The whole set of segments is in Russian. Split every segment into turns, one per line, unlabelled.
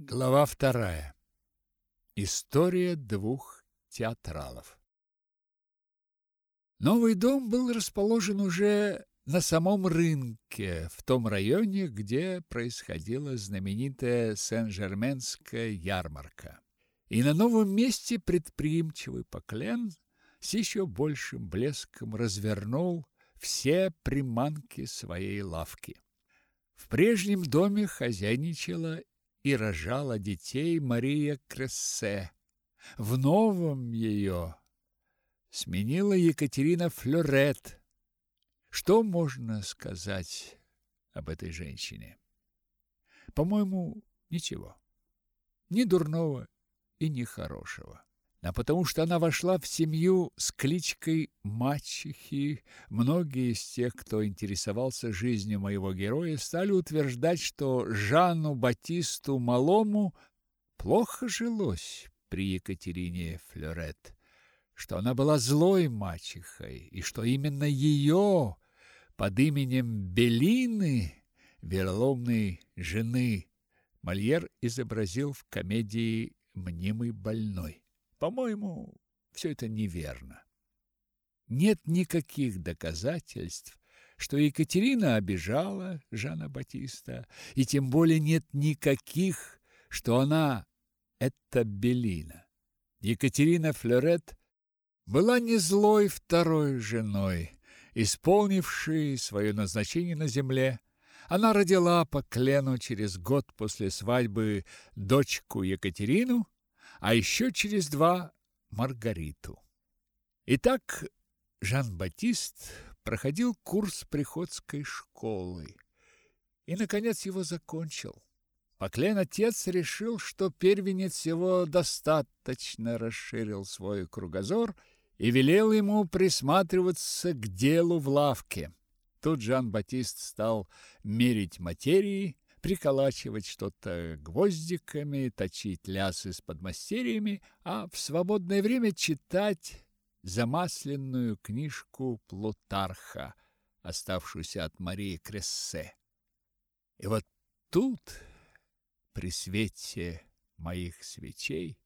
Глава вторая. История двух театралов. Новый дом был расположен уже на самом рынке, в том районе, где происходила знаменитая Сен-Жерменская ярмарка. И на новом месте предприимчивый Поклен с еще большим блеском развернул все приманки своей лавки. В прежнем доме хозяйничала и рожала детей Мария Крессе. В новом ее сменила Екатерина Флорет. Что можно сказать об этой женщине? По-моему, ничего. Ни дурного и ни хорошего а потому что она вошла в семью с кличкой мачехи. Многие из тех, кто интересовался жизнью моего героя, стали утверждать, что Жанну Батисту Малому плохо жилось при Екатерине Флорет, что она была злой мачехой, и что именно ее под именем Белины, вероломной жены, Мольер изобразил в комедии «Мнимый больной». По-моему, все это неверно. Нет никаких доказательств, что Екатерина обижала Жана Батиста, и тем более нет никаких, что она это Белина. Екатерина Флорет была не злой второй женой, исполнившей свое назначение на земле. Она родила по Клену через год после свадьбы дочку Екатерину, а еще через два Маргариту. Итак, Жан-Батист проходил курс приходской школы и, наконец, его закончил. Поклен отец решил, что первенец его достаточно расширил свой кругозор и велел ему присматриваться к делу в лавке. Тут Жан-Батист стал мерить материи, приколачивать что-то гвоздиками, точить лясы с подмастерьями, а в свободное время читать замасленную книжку Плутарха, оставшуюся от Марии Крессе. И вот тут, при свете моих свечей,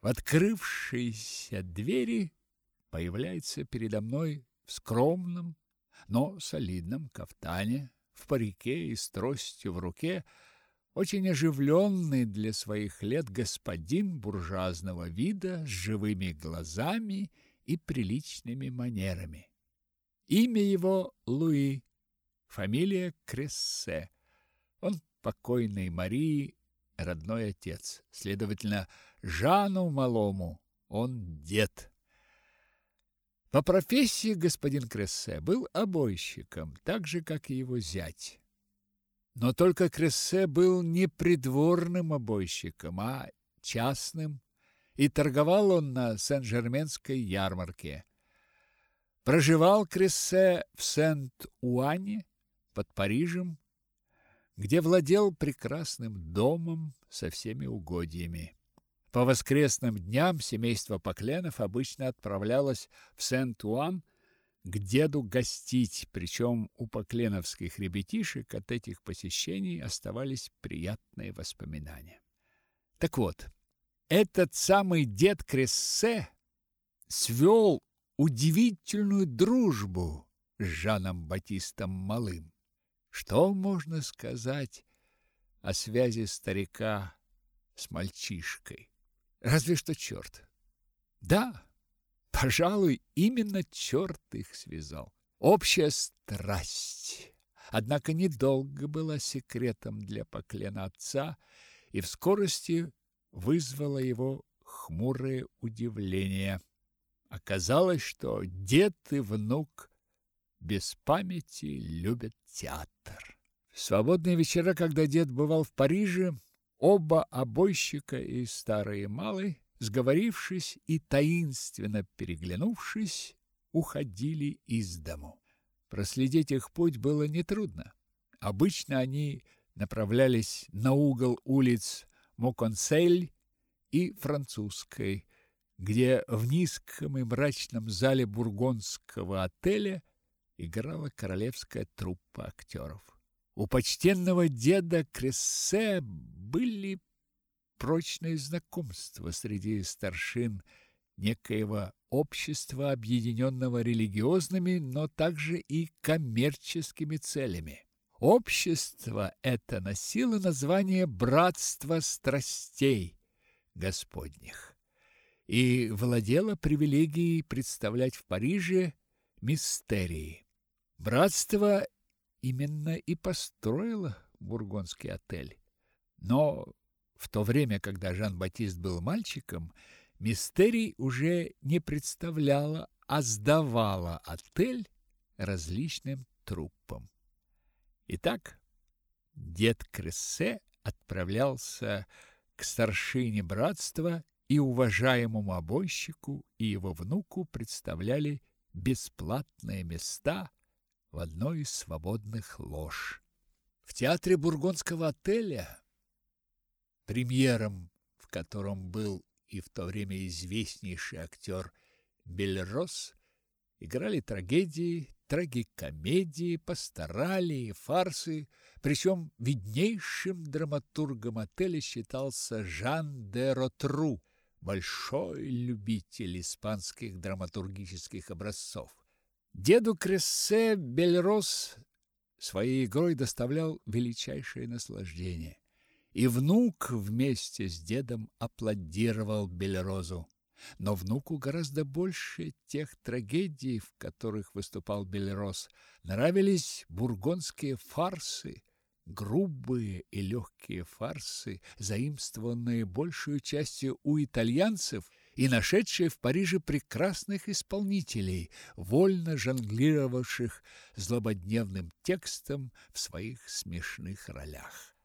в открывшейся двери появляется передо мной в скромном, но солидном кафтане в парике и с тростью в руке, очень оживленный для своих лет господин буржуазного вида с живыми глазами и приличными манерами. Имя его Луи, фамилия Крессе. Он покойной Марии родной отец. Следовательно, Жану Малому он дед. По профессии господин Крессе был обойщиком, так же, как и его зять. Но только Крессе был не придворным обойщиком, а частным, и торговал он на Сен-Жерменской ярмарке. Проживал Крессе в Сент-Уане под Парижем, где владел прекрасным домом со всеми угодьями. По воскресным дням семейство Покленов обычно отправлялось в Сент-Уан к деду гостить, причем у покленовских ребятишек от этих посещений оставались приятные воспоминания. Так вот, этот самый дед Крессе свел удивительную дружбу с Жаном Батистом Малым. Что можно сказать о связи старика с мальчишкой? Разве что черт. Да, пожалуй, именно черт их связал. Общая страсть. Однако недолго была секретом для поклена отца и в скорости вызвала его хмурое удивление. Оказалось, что дед и внук без памяти любят театр. В свободные вечера, когда дед бывал в Париже, Оба обойщика и старый и малый, сговорившись и таинственно переглянувшись, уходили из дому. Проследить их путь было нетрудно. Обычно они направлялись на угол улиц Моконсель и Французской, где в низком и мрачном зале бургондского отеля играла королевская труппа актеров. У почтенного деда Крессе были прочное знакомство среди старшин некоего общества, объединенного религиозными, но также и коммерческими целями. Общество это носило название «Братство страстей Господних» и владело привилегией представлять в Париже мистерии. Братство именно и построило бургундский отель. Но в то время, когда Жан-Батист был мальчиком, Мистерий уже не представляла, а сдавала отель различным труппам. Итак, дед Крессе отправлялся к старшине братства, и уважаемому обойщику и его внуку представляли бесплатные места в одной из свободных лож. В театре бургундского отеля, премьером в котором был и в то время известнейший актер Бельрос, играли трагедии, трагикомедии, пасторали и фарсы, причем виднейшим драматургом отеля считался Жан де Ротру, большой любитель испанских драматургических образцов. Деду Крессе Бельрос своей игрой доставлял величайшее наслаждение. И внук вместе с дедом аплодировал Бельрозу. Но внуку гораздо больше тех трагедий, в которых выступал Бельроз, нравились бургонские фарсы, грубые и легкие фарсы, заимствованные большую частью у итальянцев и нашедшие в Париже прекрасных исполнителей, вольно жонглировавших злободневным текстом в своих смешных ролях.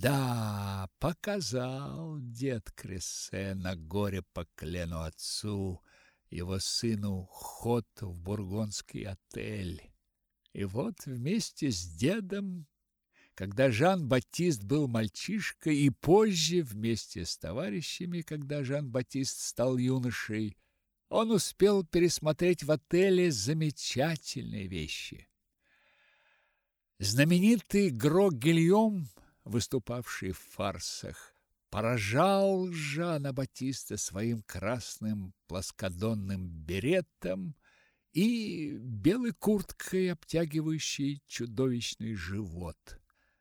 Да, показал дед Крессе на горе по клену отцу, его сыну ход в бургундский отель. И вот вместе с дедом, когда Жан-Батист был мальчишкой, и позже вместе с товарищами, когда Жан-Батист стал юношей, он успел пересмотреть в отеле замечательные вещи. Знаменитый Гро Гильом выступавший в фарсах, поражал Жана Батиста своим красным плоскодонным беретом и белой курткой, обтягивающей чудовищный живот.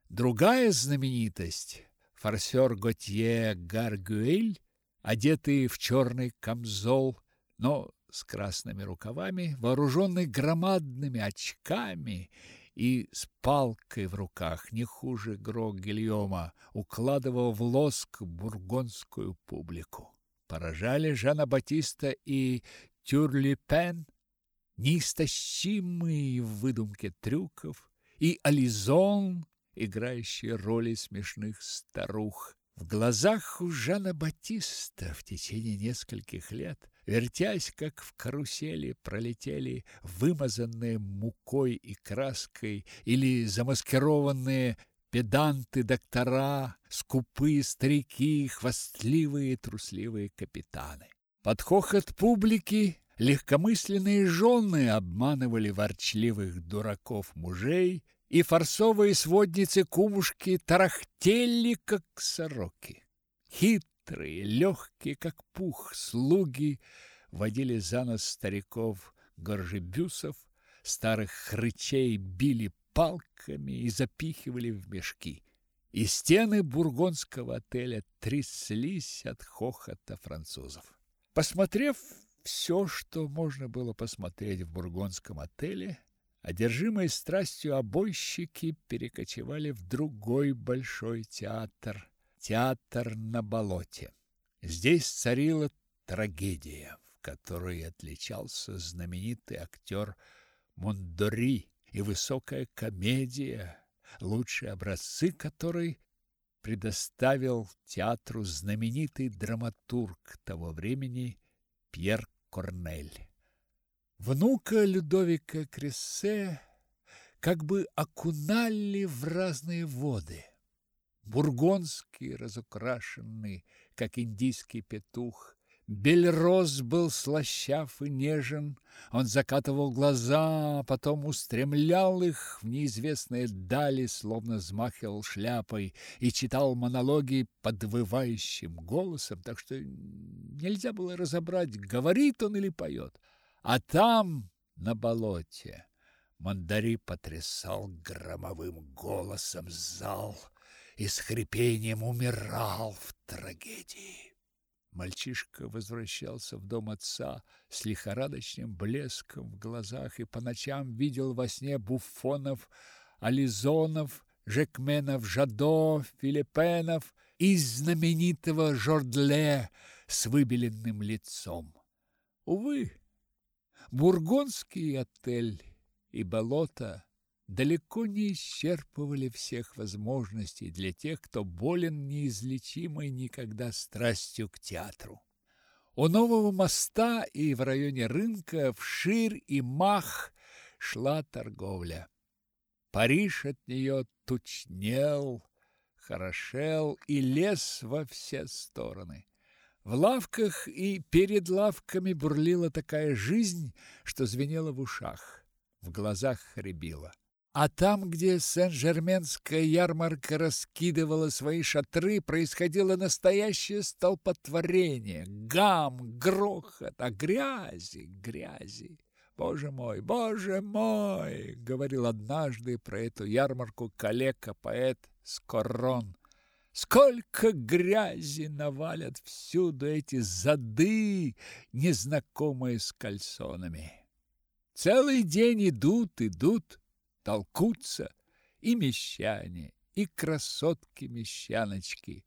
Другая знаменитость форсер Готье Гаргюэль, одетый в черный камзол, но с красными рукавами, вооруженный громадными очками и с палкой в руках, не хуже Грог Гильома, укладывал в лоск бургонскую публику. Поражали Жана Батиста и Тюрлипен, неистощимые в выдумке трюков, и Ализон, играющий роли смешных старух. В глазах у Жана Батиста в течение нескольких лет Вертясь, как в карусели, пролетели вымазанные мукой и краской или замаскированные педанты-доктора, скупые старики, хвастливые трусливые капитаны. Под хохот публики легкомысленные жены обманывали ворчливых дураков мужей, и фарсовые сводницы-кумушки тарахтели, как сороки. Хит хитрые, легкие, как пух, слуги водили за нос стариков горжебюсов, старых хрычей били палками и запихивали в мешки. И стены бургонского отеля тряслись от хохота французов. Посмотрев все, что можно было посмотреть в бургонском отеле, одержимые страстью обойщики перекочевали в другой большой театр театр на болоте. Здесь царила трагедия, в которой отличался знаменитый актер Мондори и высокая комедия, лучшие образцы которой предоставил театру знаменитый драматург того времени Пьер Корнель. Внука Людовика Крессе как бы окунали в разные воды – бургонский, разукрашенный, как индийский петух, Бельроз был слащав и нежен, он закатывал глаза, а потом устремлял их в неизвестные дали, словно взмахивал шляпой, и читал монологи подвывающим голосом, так что нельзя было разобрать, говорит он или поет. А там, на болоте, Мандари потрясал громовым голосом зал и с хрипением умирал в трагедии. Мальчишка возвращался в дом отца с лихорадочным блеском в глазах и по ночам видел во сне буфонов, ализонов, жекменов, жадо, филиппенов и знаменитого Жордле с выбеленным лицом. Увы, бургундский отель и болото далеко не исчерпывали всех возможностей для тех, кто болен неизлечимой никогда страстью к театру. У нового моста и в районе рынка вширь и мах шла торговля. Париж от нее тучнел, хорошел и лез во все стороны. В лавках и перед лавками бурлила такая жизнь, что звенела в ушах, в глазах рябило. А там, где Сен-Жерменская ярмарка раскидывала свои шатры, происходило настоящее столпотворение, гам, грохот, а грязи, грязи. Боже мой, боже мой, говорил однажды про эту ярмарку коллега-поэт Скоррон. Сколько грязи навалят всюду эти зады, незнакомые с кальсонами. Целый день идут, идут, толкутся и мещане, и красотки-мещаночки.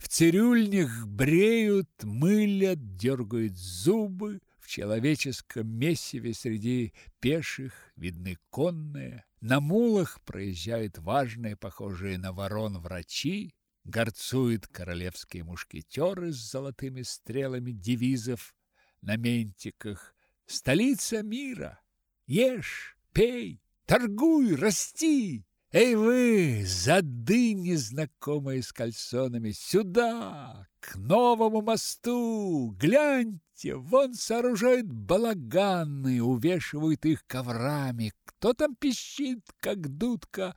В цирюльнях бреют, мылят, дергают зубы, в человеческом месиве среди пеших видны конные, на мулах проезжают важные, похожие на ворон, врачи, горцуют королевские мушкетеры с золотыми стрелами девизов на ментиках. Столица мира! Ешь, пей, Торгуй, расти! Эй вы, зады незнакомые с кальсонами, сюда, к новому мосту! Гляньте, вон сооружают балаганы, увешивают их коврами. Кто там пищит, как дудка?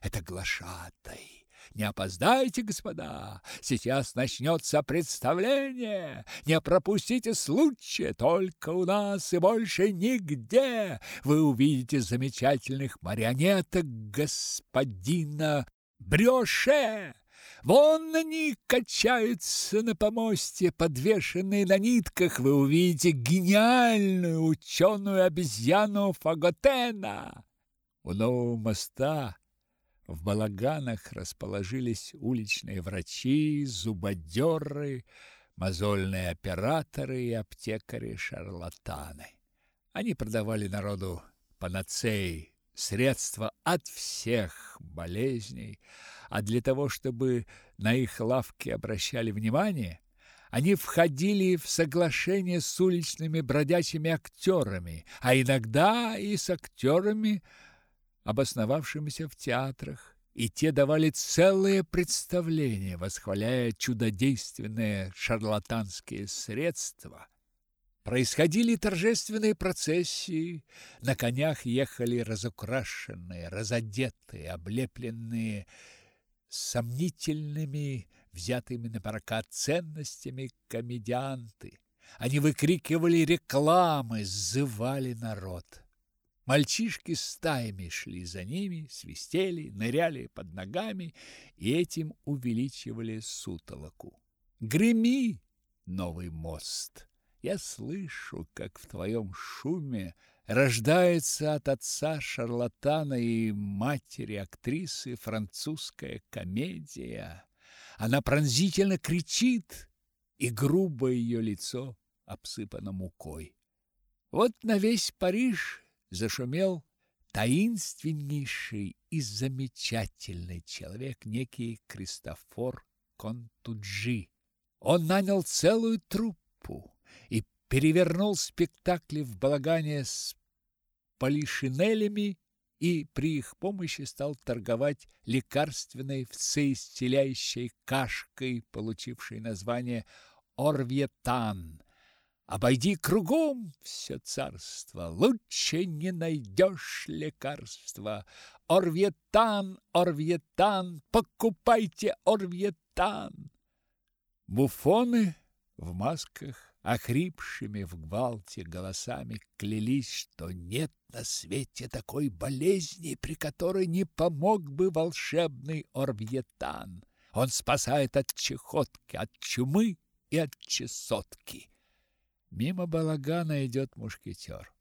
Это глашатай. Не опоздайте, господа, сейчас начнется представление. Не пропустите случая, только у нас и больше нигде. Вы увидите замечательных марионеток господина Брёше. Вон они качаются на помосте, подвешенные на нитках. Вы увидите гениальную ученую обезьяну Фаготена. У нового моста в балаганах расположились уличные врачи, зубодеры, мозольные операторы и аптекари-шарлатаны. Они продавали народу панацеи, средства от всех болезней, а для того, чтобы на их лавки обращали внимание, они входили в соглашение с уличными бродячими актерами, а иногда и с актерами, обосновавшимися в театрах, и те давали целые представления, восхваляя чудодейственные шарлатанские средства. Происходили торжественные процессии, на конях ехали разукрашенные, разодетые, облепленные сомнительными, взятыми на прокат ценностями комедианты. Они выкрикивали рекламы, зывали народ. Мальчишки стаями шли за ними, свистели, ныряли под ногами и этим увеличивали сутолоку. Греми, новый мост! Я слышу, как в твоем шуме рождается от отца шарлатана и матери актрисы французская комедия. Она пронзительно кричит, и грубое ее лицо обсыпано мукой. Вот на весь Париж зашумел таинственнейший и замечательный человек, некий Кристофор Контуджи. Он нанял целую труппу и перевернул спектакли в балагане с полишинелями и при их помощи стал торговать лекарственной всеисцеляющей кашкой, получившей название орвьетан – Обойди кругом все царство, лучше не найдешь лекарства. Орвьетан, Орвьетан, покупайте Орвьетан. Буфоны в масках, охрипшими в гвалте голосами, клялись, что нет на свете такой болезни, при которой не помог бы волшебный Орвьетан. Он спасает от чехотки, от чумы и от чесотки. Мимо балагана идет мушкетер.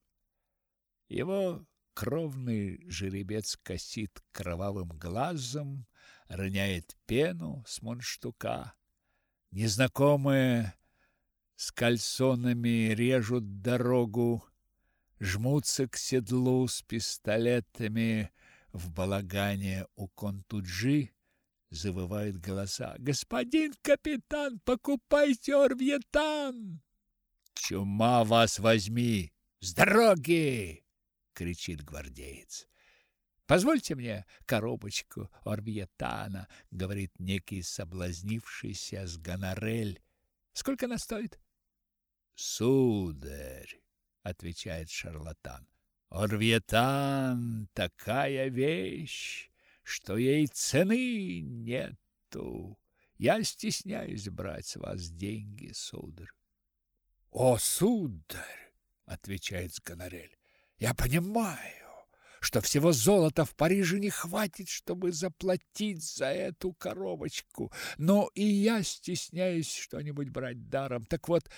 Его кровный жеребец косит кровавым глазом, роняет пену с мундштука. Незнакомые с кальсонами режут дорогу, жмутся к седлу с пистолетами в балагане у контуджи, завывают голоса. «Господин капитан, покупайте орвьетан!» «Чума вас возьми! С дороги!» — кричит гвардеец. «Позвольте мне коробочку орвьетана», — говорит некий соблазнившийся с гонорель. «Сколько она стоит?» «Сударь», — отвечает шарлатан, — «орвьетан — такая вещь, что ей цены нету. Я стесняюсь брать с вас деньги, сударь. О, сударь, отвечает Сканарель. Я понимаю, что всего золота в Париже не хватит, чтобы заплатить за эту коробочку, но и я стесняюсь что-нибудь брать даром. Так вот,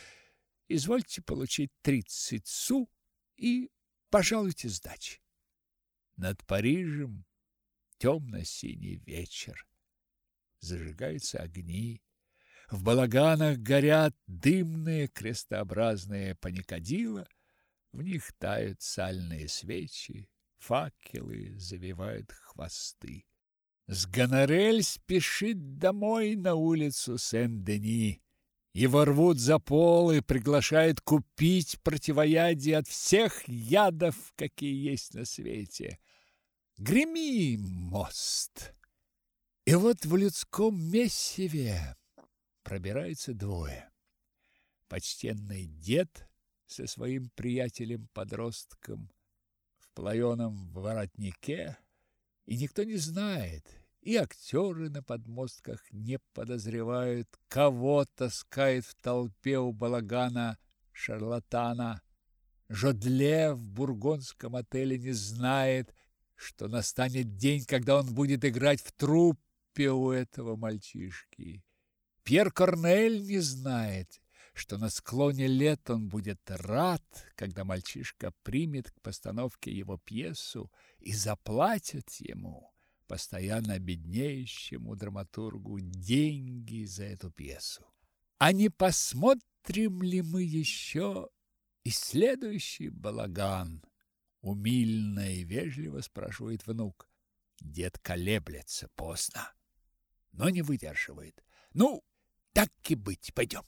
извольте получить тридцать су и пожалуйте сдачи. Над Парижем темно-синий вечер. Зажигаются огни. В балаганах горят дымные крестообразные паникадила. В них тают сальные свечи, факелы завивают хвосты. С Гонорель спешит домой на улицу Сен-Дени. Его рвут за пол и приглашают купить противоядие от всех ядов, какие есть на свете. Греми, мост! И вот в людском месиве пробираются двое. Почтенный дед со своим приятелем-подростком в плаеном воротнике, и никто не знает, и актеры на подмостках не подозревают, кого таскает в толпе у балагана шарлатана. Жодле в бургондском отеле не знает, что настанет день, когда он будет играть в труппе у этого мальчишки. Пьер Корнель не знает, что на склоне лет он будет рад, когда мальчишка примет к постановке его пьесу и заплатит ему, постоянно беднеющему драматургу, деньги за эту пьесу. А не посмотрим ли мы еще и следующий балаган? Умильно и вежливо спрашивает внук. Дед колеблется поздно, но не выдерживает. Ну, так и быть, пойдем.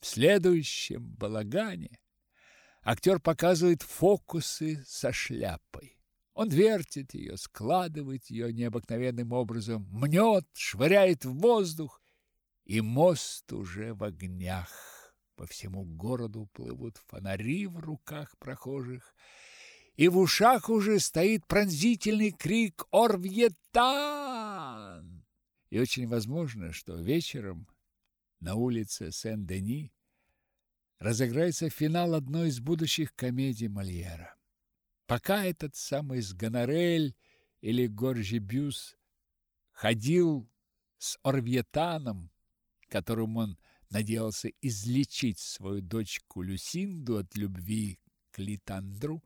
В следующем балагане актер показывает фокусы со шляпой. Он вертит ее, складывает ее необыкновенным образом, мнет, швыряет в воздух, и мост уже в огнях. По всему городу плывут фонари в руках прохожих, и в ушах уже стоит пронзительный крик «Орвьетан!». И очень возможно, что вечером на улице Сен-Дени разыграется финал одной из будущих комедий Мольера. Пока этот самый Сгонорель или Горжибюс ходил с Орвьетаном, которым он надеялся излечить свою дочку Люсинду от любви к Литандру,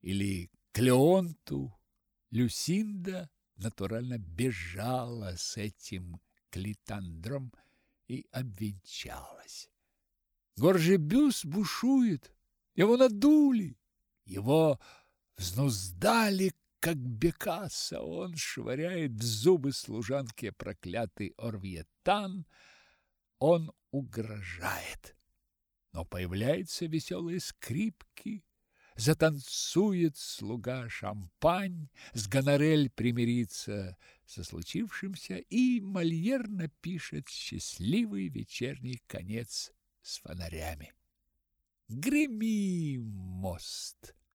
или Клеонту, Люсинда натурально бежала с этим Клитандром и обвенчалась. Горжебюс бушует, его надули, его взнуздали, как бекаса. Он швыряет в зубы служанке проклятый орвьетан, он угрожает. Но появляются веселые скрипки, затанцует слуга шампань, с гонорель примирится со случившимся, и Мольер напишет счастливый вечерний конец с фонарями. Греми, мост!